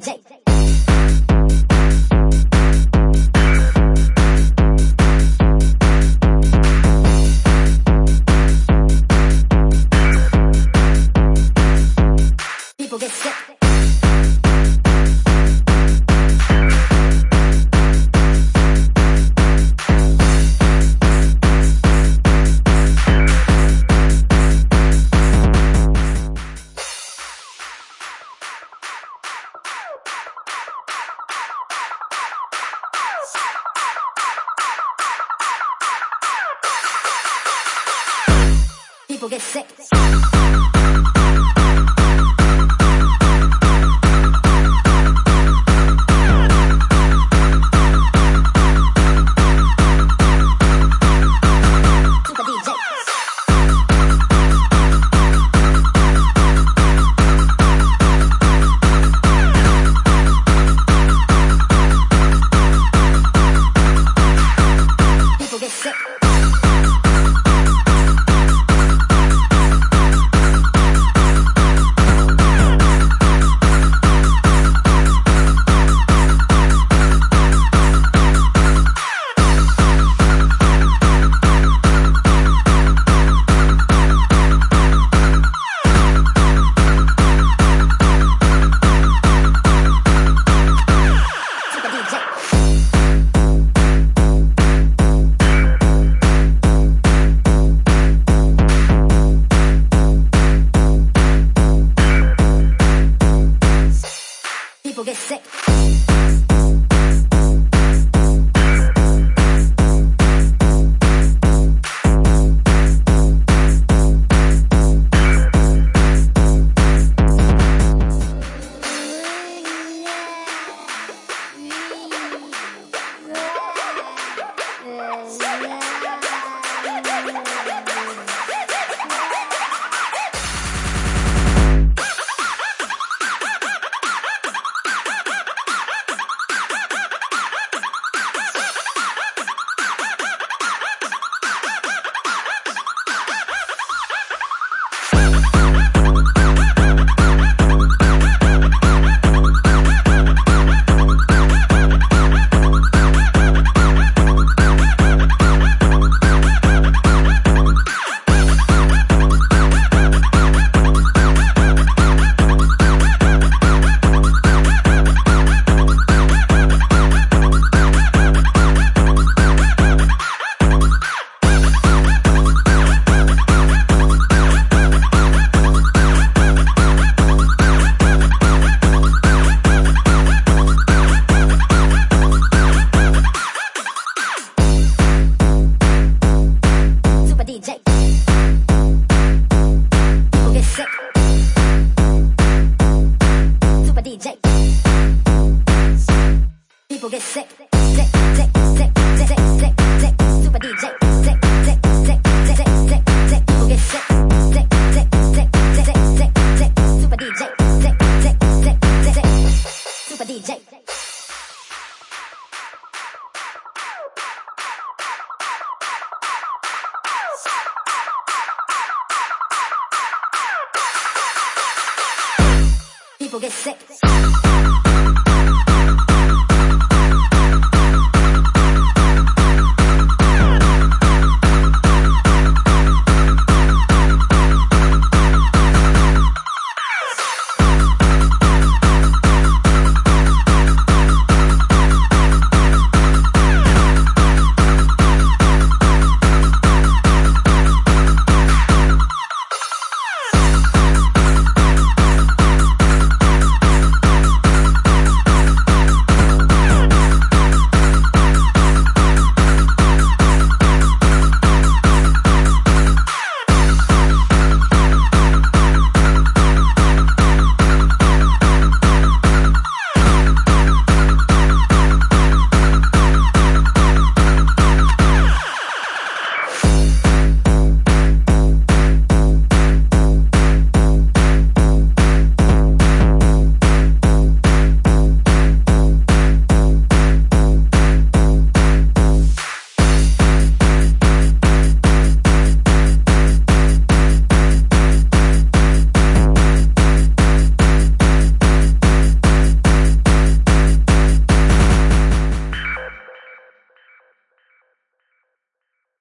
DJ. People get sick. People get sick. Sick, sick, sick, sick, sick, sick, sick. Super DJ. Sick, sick, sick, sick, sick, sick. People get. Sick, sick, sick, sick, sick, sick, sick. Super DJ. Sick, sick, sick, sick, sick. Super DJ. People get sick.